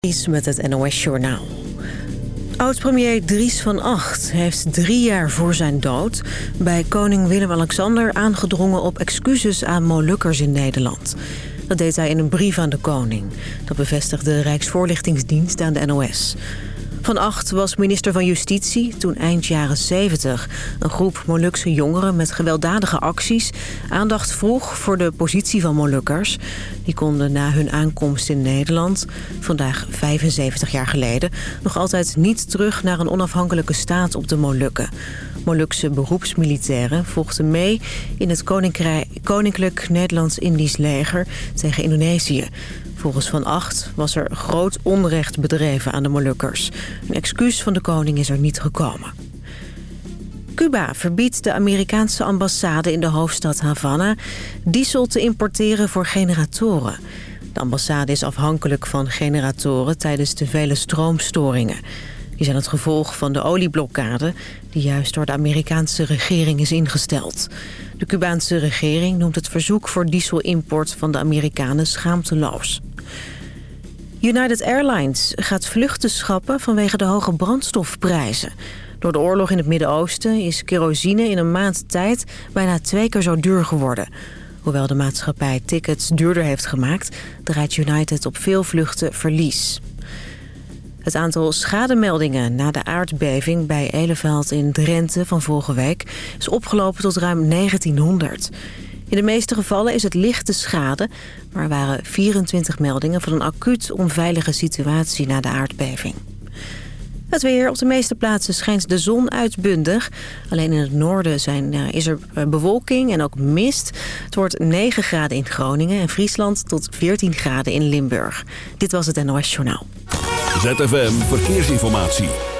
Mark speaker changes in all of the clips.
Speaker 1: Dries met het NOS Journaal. Oud-premier Dries van Acht heeft drie jaar voor zijn dood... bij koning Willem-Alexander aangedrongen op excuses aan Molukkers in Nederland. Dat deed hij in een brief aan de koning. Dat bevestigde de Rijksvoorlichtingsdienst aan de NOS. Van Acht was minister van Justitie toen eind jaren 70... een groep Molukse jongeren met gewelddadige acties... aandacht vroeg voor de positie van Molukkers. Die konden na hun aankomst in Nederland, vandaag 75 jaar geleden... nog altijd niet terug naar een onafhankelijke staat op de Molukken. Molukse beroepsmilitairen vochten mee in het Koninklijk Nederlands-Indisch leger tegen Indonesië... Volgens Van Acht was er groot onrecht bedreven aan de Molukkers. Een excuus van de koning is er niet gekomen. Cuba verbiedt de Amerikaanse ambassade in de hoofdstad Havana... diesel te importeren voor generatoren. De ambassade is afhankelijk van generatoren tijdens de vele stroomstoringen. Die zijn het gevolg van de olieblokkade... die juist door de Amerikaanse regering is ingesteld. De Cubaanse regering noemt het verzoek voor dieselimport van de Amerikanen schaamteloos. United Airlines gaat vluchten schrappen vanwege de hoge brandstofprijzen. Door de oorlog in het Midden-Oosten is kerosine in een maand tijd bijna twee keer zo duur geworden. Hoewel de maatschappij tickets duurder heeft gemaakt, draait United op veel vluchten verlies. Het aantal schademeldingen na de aardbeving bij Eleveld in Drenthe van vorige week is opgelopen tot ruim 1900. In de meeste gevallen is het lichte schade, maar er waren 24 meldingen van een acuut onveilige situatie na de aardbeving. Het weer. Op de meeste plaatsen schijnt de zon uitbundig. Alleen in het noorden zijn, uh, is er eh, bewolking en ook mist. Het wordt 9 graden in Groningen en Friesland tot 14 graden in Limburg. Dit was het NOS Journaal.
Speaker 2: ZFM Verkeersinformatie.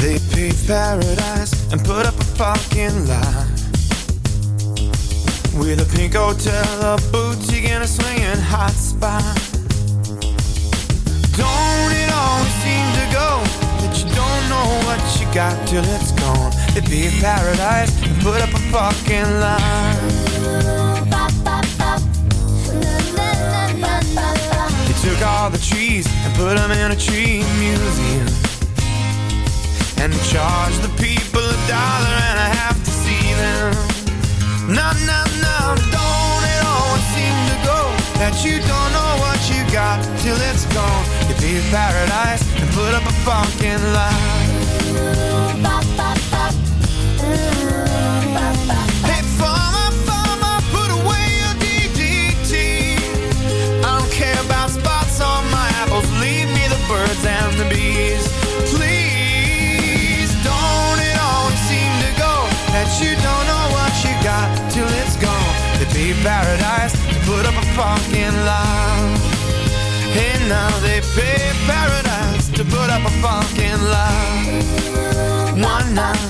Speaker 3: They paved paradise and put up a parking lot With a pink hotel, a boutique and a swinging hot spot. Don't it always seem to go That you don't know what you got till it's gone? They paved paradise and put up a parking lot They took all the trees and put them in a tree museum and charge the people a dollar and a half to see them. No, no, no, don't it always seem to go that you don't know what you got till it's gone? You pay paradise and put up a parking lot. Hey, parking lot. Hey, now they pay paradise to put up a parking lot. One night.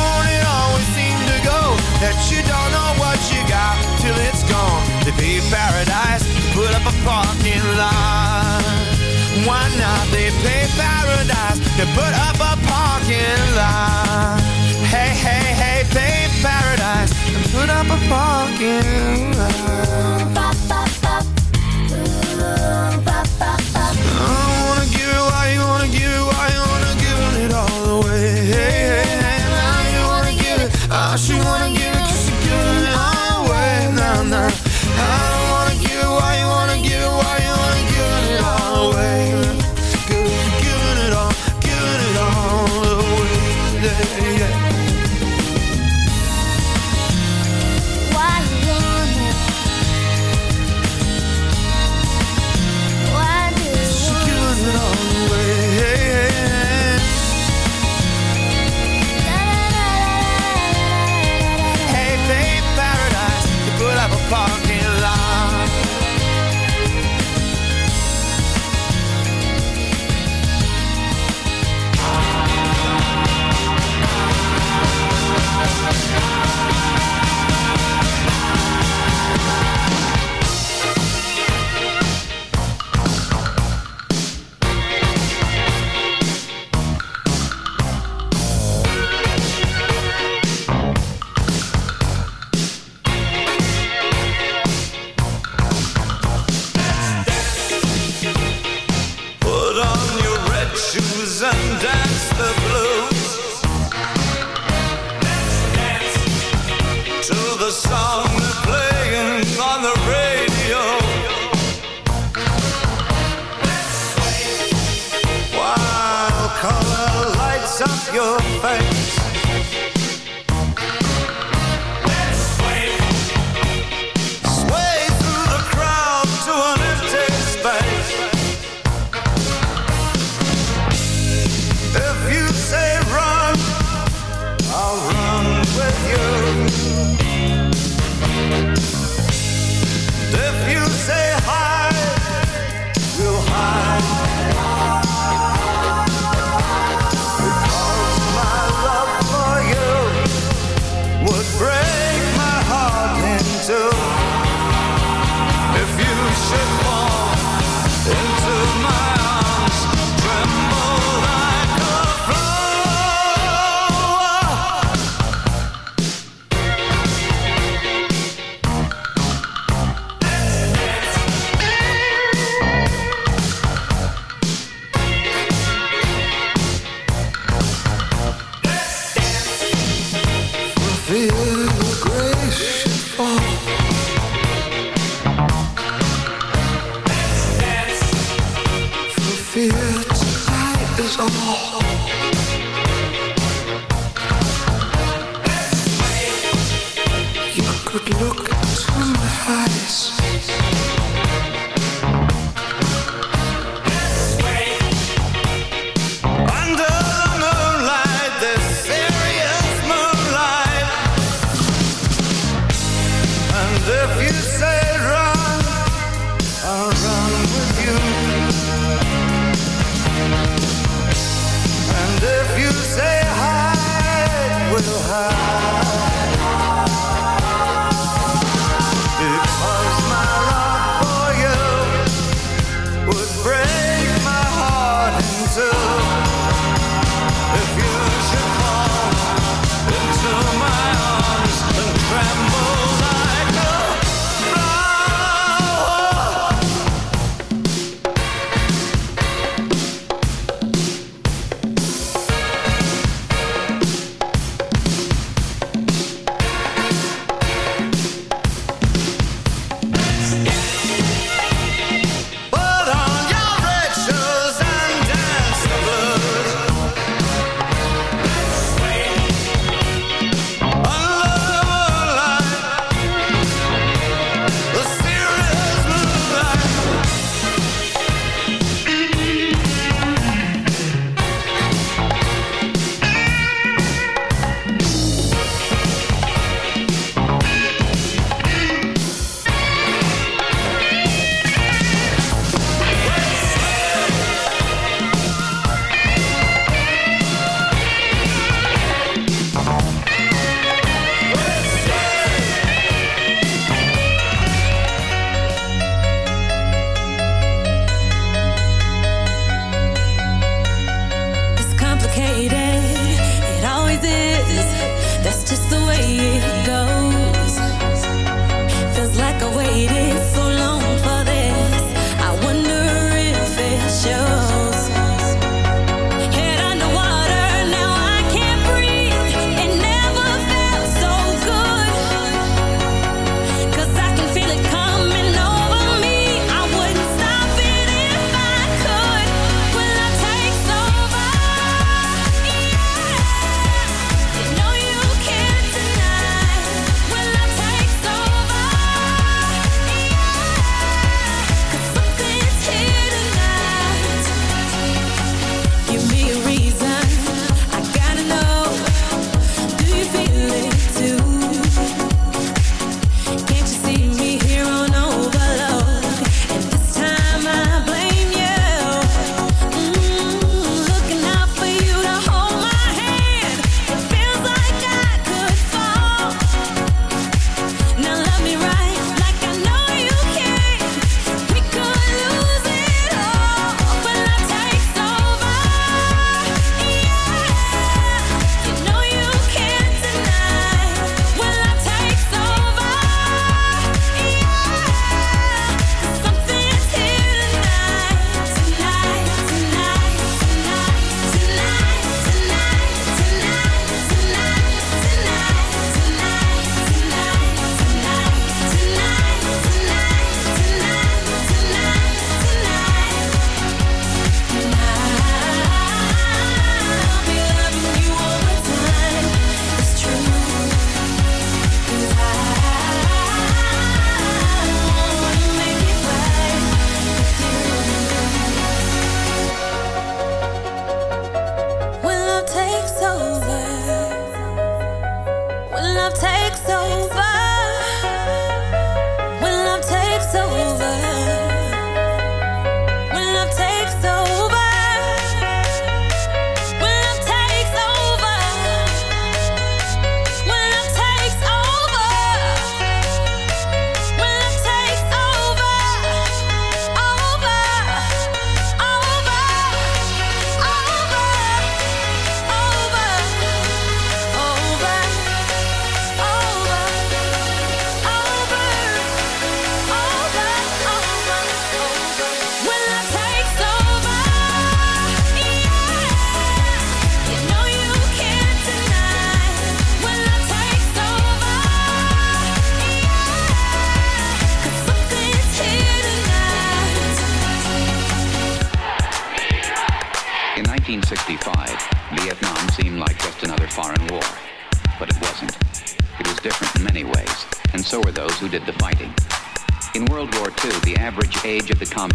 Speaker 3: that you don't know what you got till it's gone. They pay paradise, put up a parking lot. Why not? They pay paradise, they put up a parking lot. Hey, hey, hey, pay paradise, and put up a parking lot.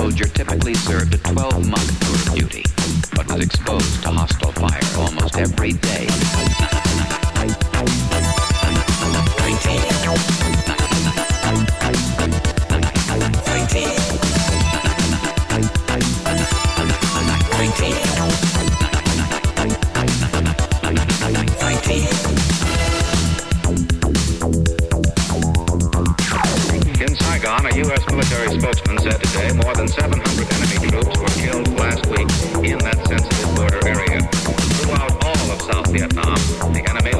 Speaker 4: Soldier typically served a 12-month tour of duty, but was exposed to hostile fire almost every day.
Speaker 5: 700 enemy troops were killed last week in that sensitive border area. Throughout all of South Vietnam, the enemy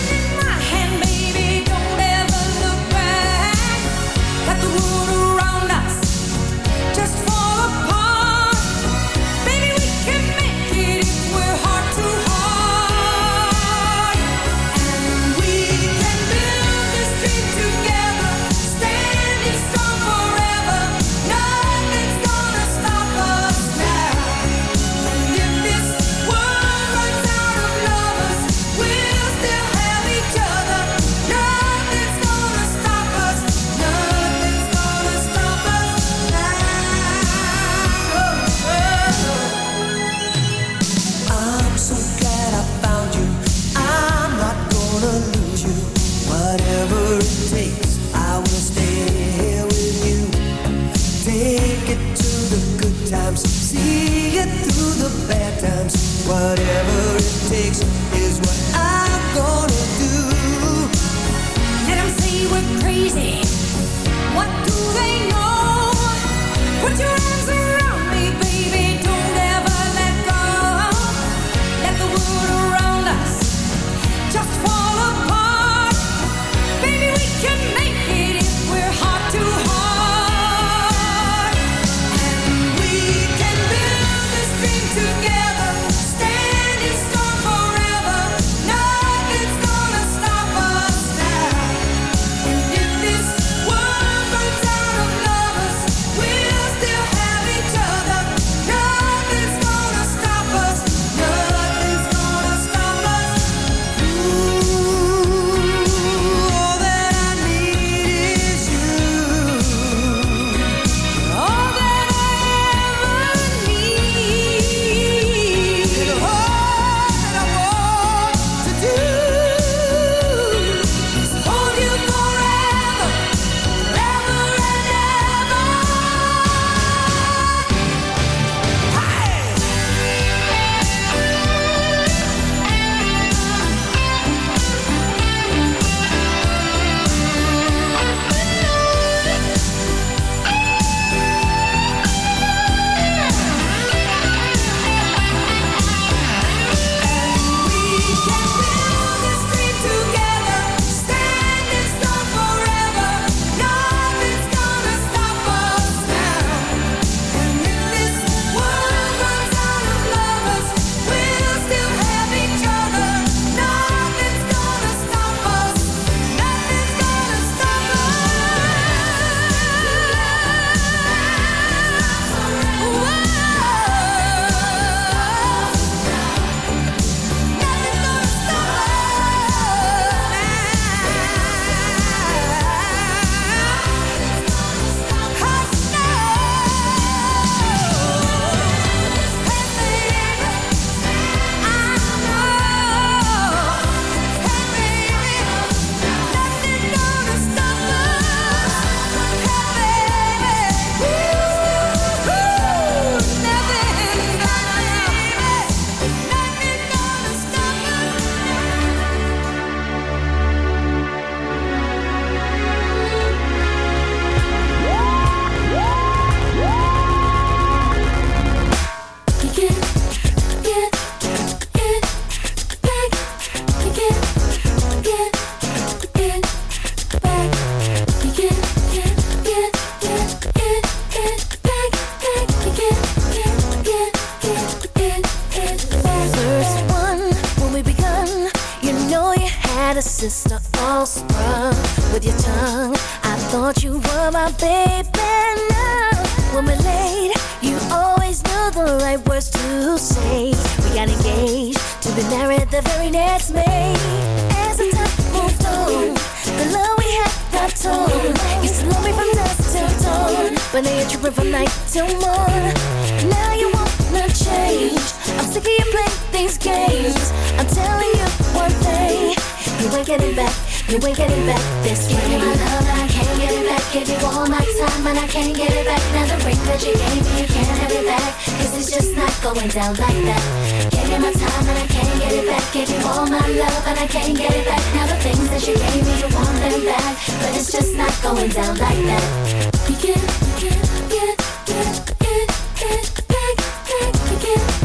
Speaker 6: sister all sprung with your tongue. I thought you were my baby. Now, when we laid, you always knew the right words to say. We got engaged to be married the very next May. As the time moved on, the love we had got torn. Used to love me from dusk till dawn, but now you're tripping from night till morn. Now you wanna change. I'm sick of you playing these games. I'm telling you one thing, you ain't getting back. You ain't getting back this way. Give me my love and I can't get it back. Give you all my time and I can't get it back. Now the ring that you gave me, you can't have it back. Cause it's just not going down like that. Give you my time and I can't get it back. Give you all my love and I can't get it back. Now the things that you gave me, you want them back. But it's just not going down like that. You can't, you can't, get, get, get, get back, back. You can't,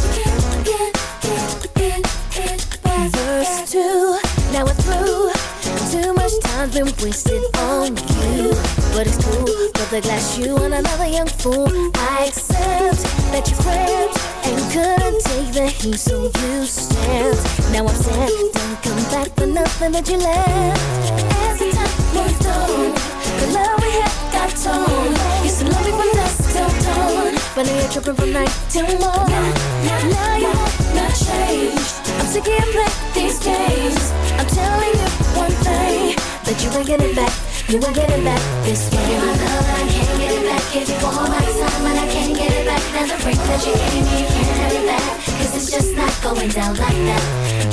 Speaker 6: time's been wasted on you. But it's cool, but the glass you and another young fool. I accept that you crept and couldn't take the heat, so you stepped. Now I'm sad, don't come back for nothing that you left. As the time moved on, the love we had got torn. Used to love me from dusk till dawn, but now you're tripping from night till morn. Now you wanna change. I'm sick of playing these games. I'm telling you one thing that you ain't getting back. You ain't getting back this way. Me my love and I can't get it back. Give you all my time and I can't get it back. Now the break that you gave me, you can't have it back. Cause it's just not going down like that.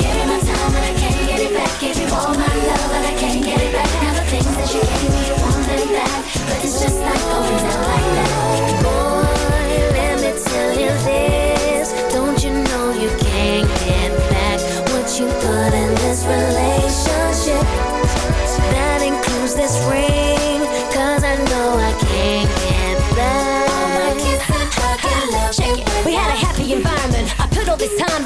Speaker 6: Give me my time and I can't get it back. Give you all my love and I can't get it back. Now the things that you gave me, you want them back. But it's just not going down like that.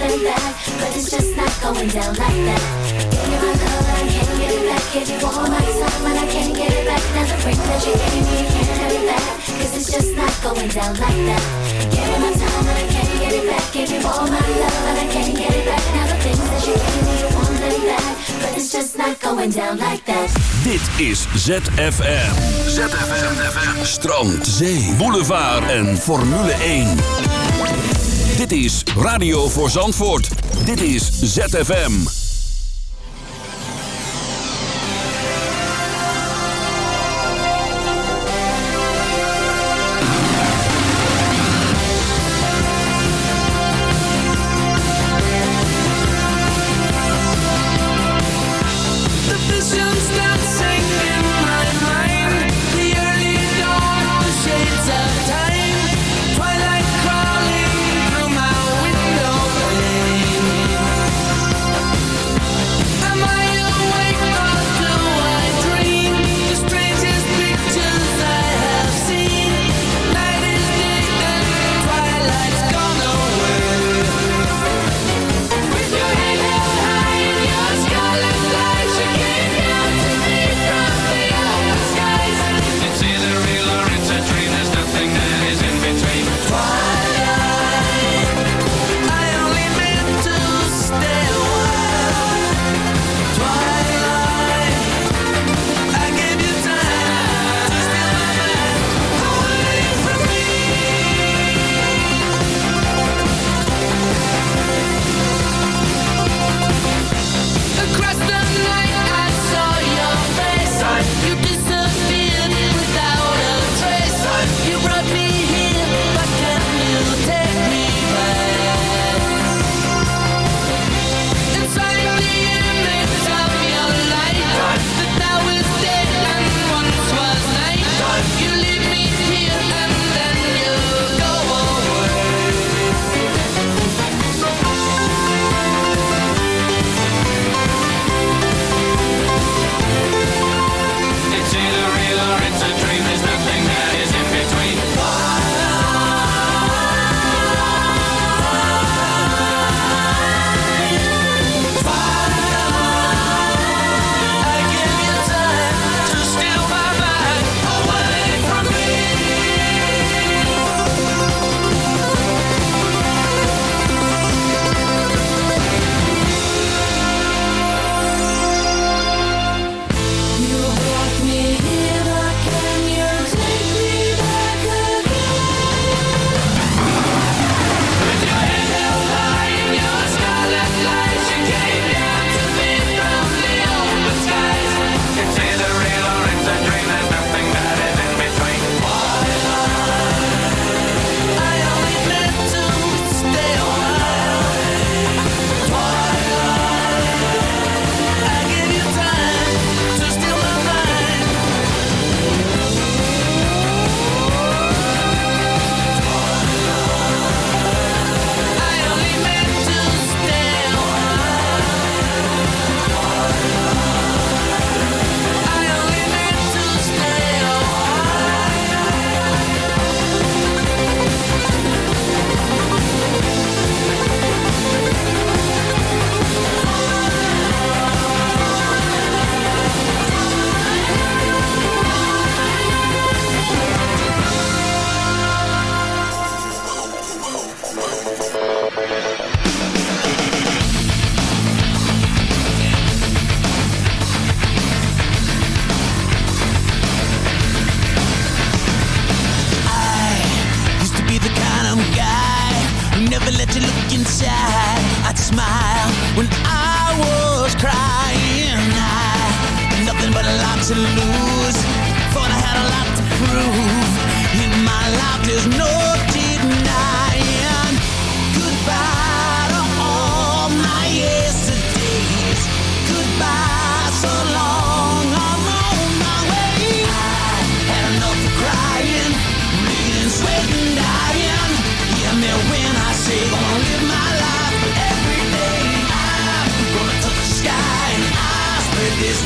Speaker 6: them back. But it's just not going down like that. Give you my and I can't get it back. Give you all my time and I can't get it back. Now the ring that you gave me, you can't have it back. Cause it's just not going down like that. Give you my time and I can't get it back. Give you all my love and I can't get it back. Now the things that you gave me, you want them back. But it's just not going down like that.
Speaker 2: Dit is ZFM. ZFM. Strand, zee, boulevard en Formule 1. Dit is Radio voor Zandvoort. Dit is ZFM.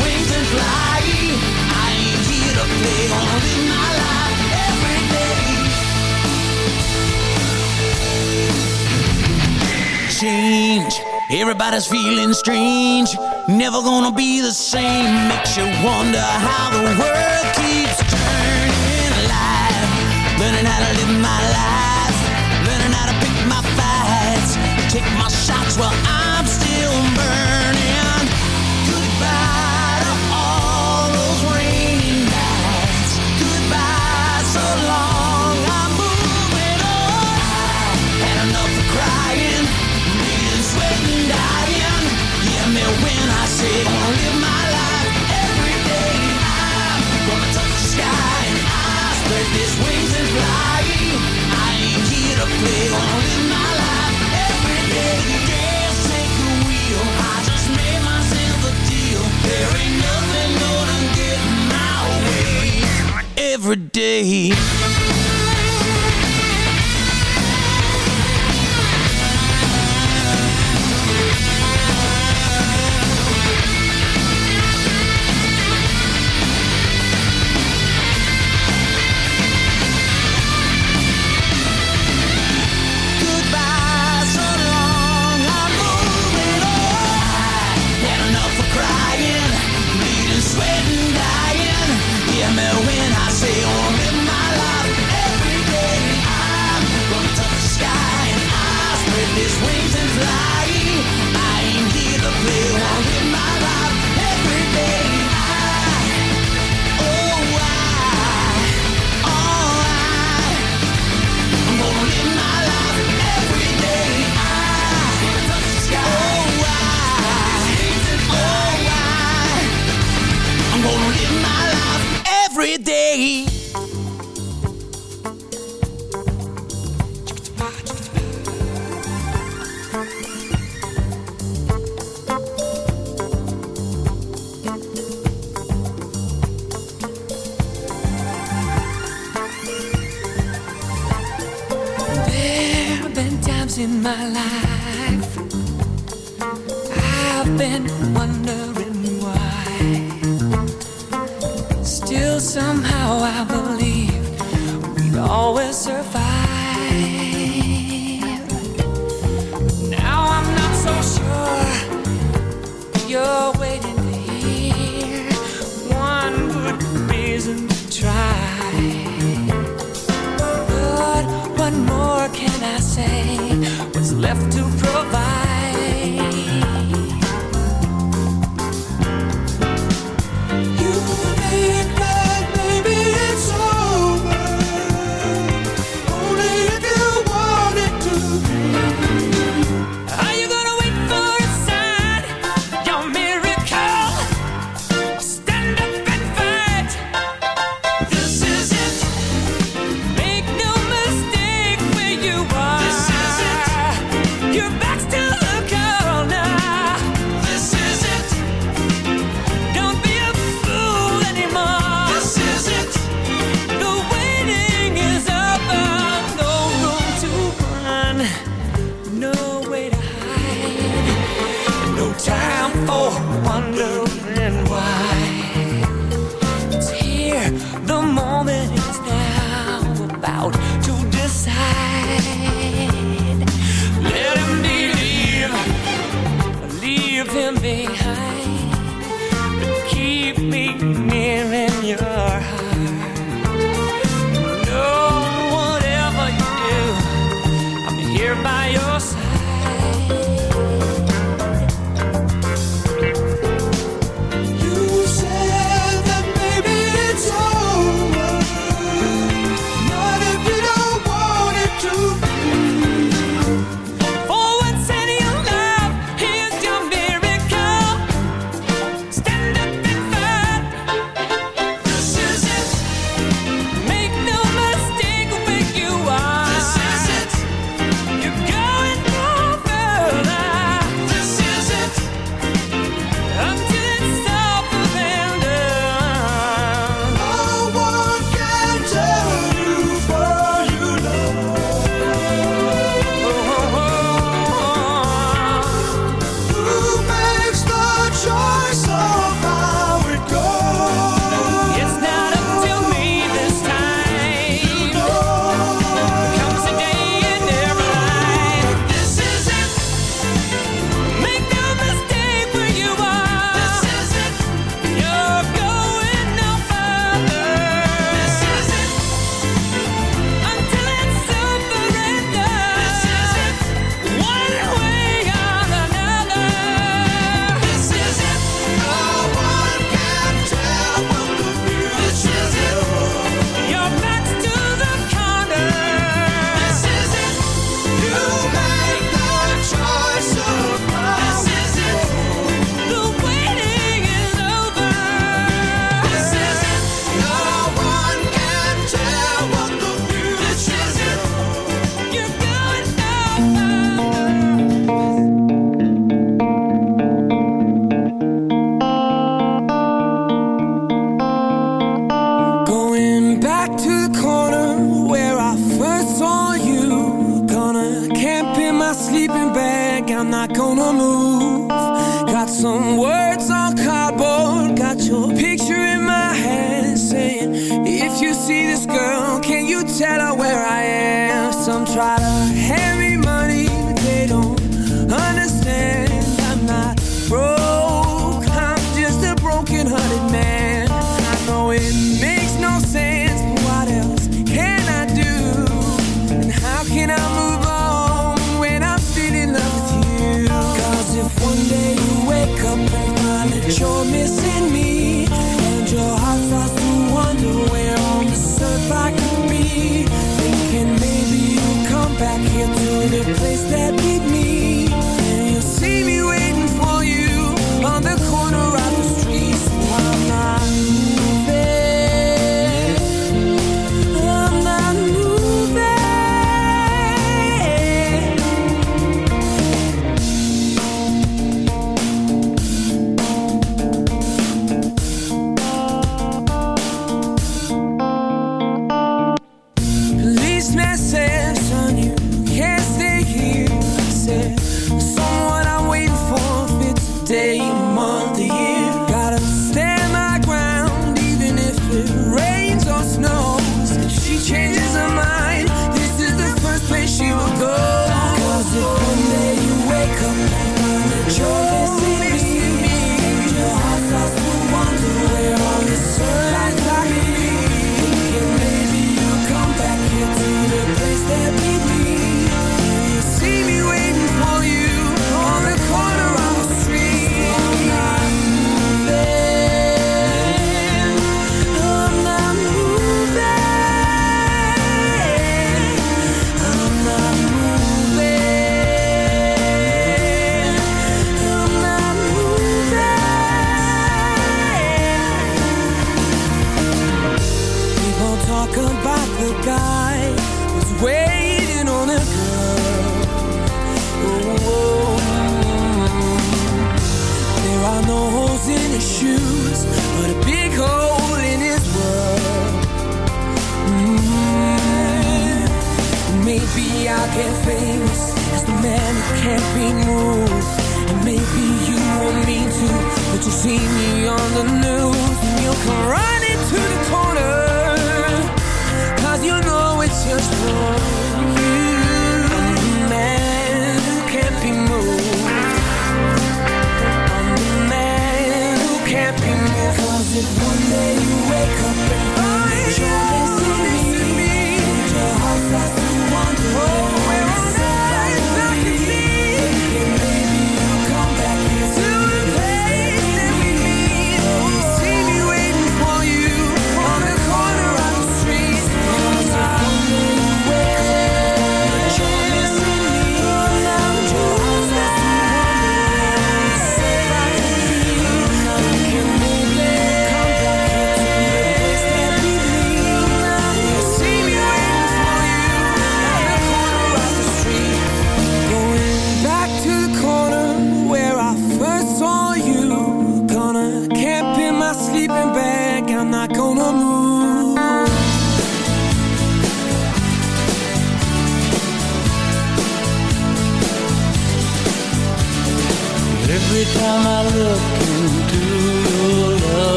Speaker 7: wings and fly. I ain't here to play, gonna live my life every day.
Speaker 8: Change, everybody's feeling strange. Never gonna be the same. Makes you wonder how the world keeps turning. Alive, learning how to live my life, learning how to pick my fights, take my shots while I'm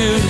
Speaker 9: you.